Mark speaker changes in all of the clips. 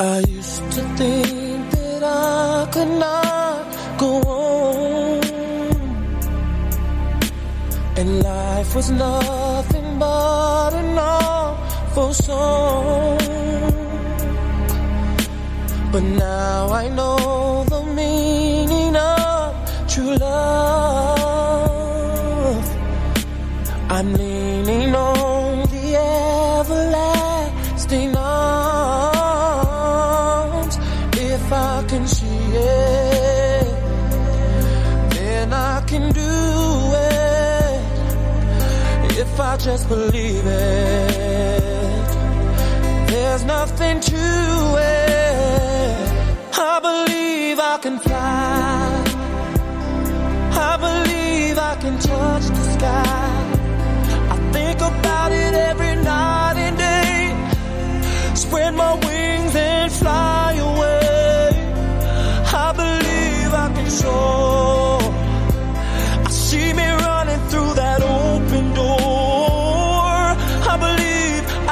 Speaker 1: I used to think that I could not go on. And life was nothing but an awful song. But now I know the meaning of true love. I'm can do it. If I just believe it, there's nothing to it. I believe I can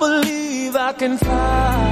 Speaker 1: Believe I can fly.